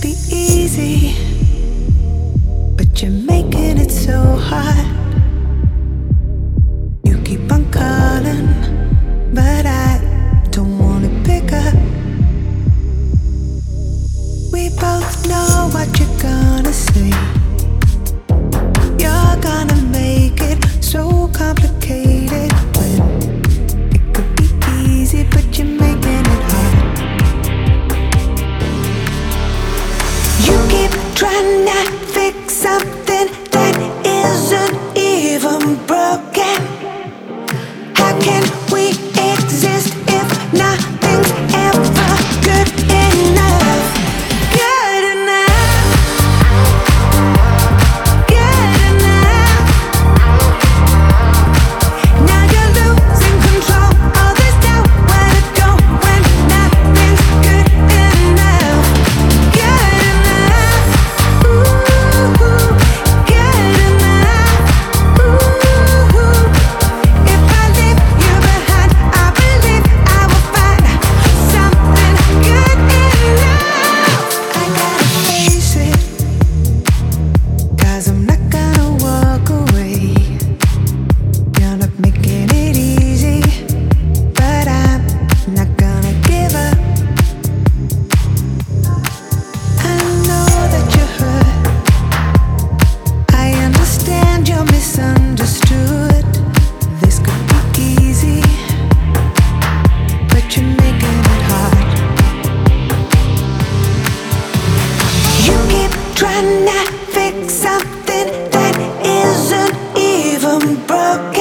be easy. Trying to fix something that isn't even broken. How can Try to fix something that isn't even broken.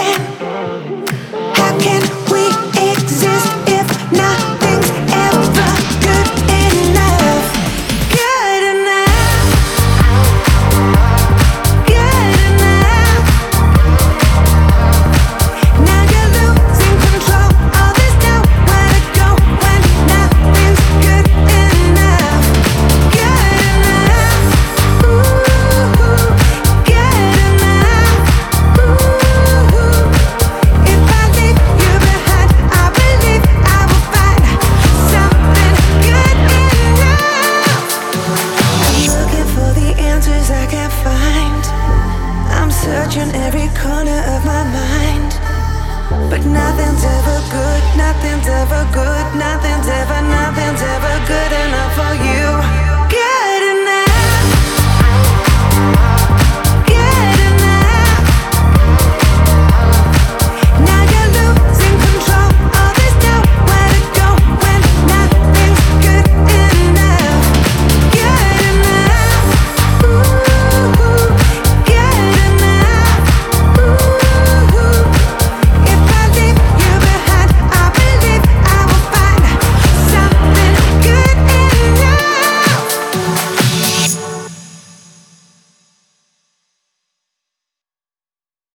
searching every corner of my mind. But nothing's ever good, nothing's ever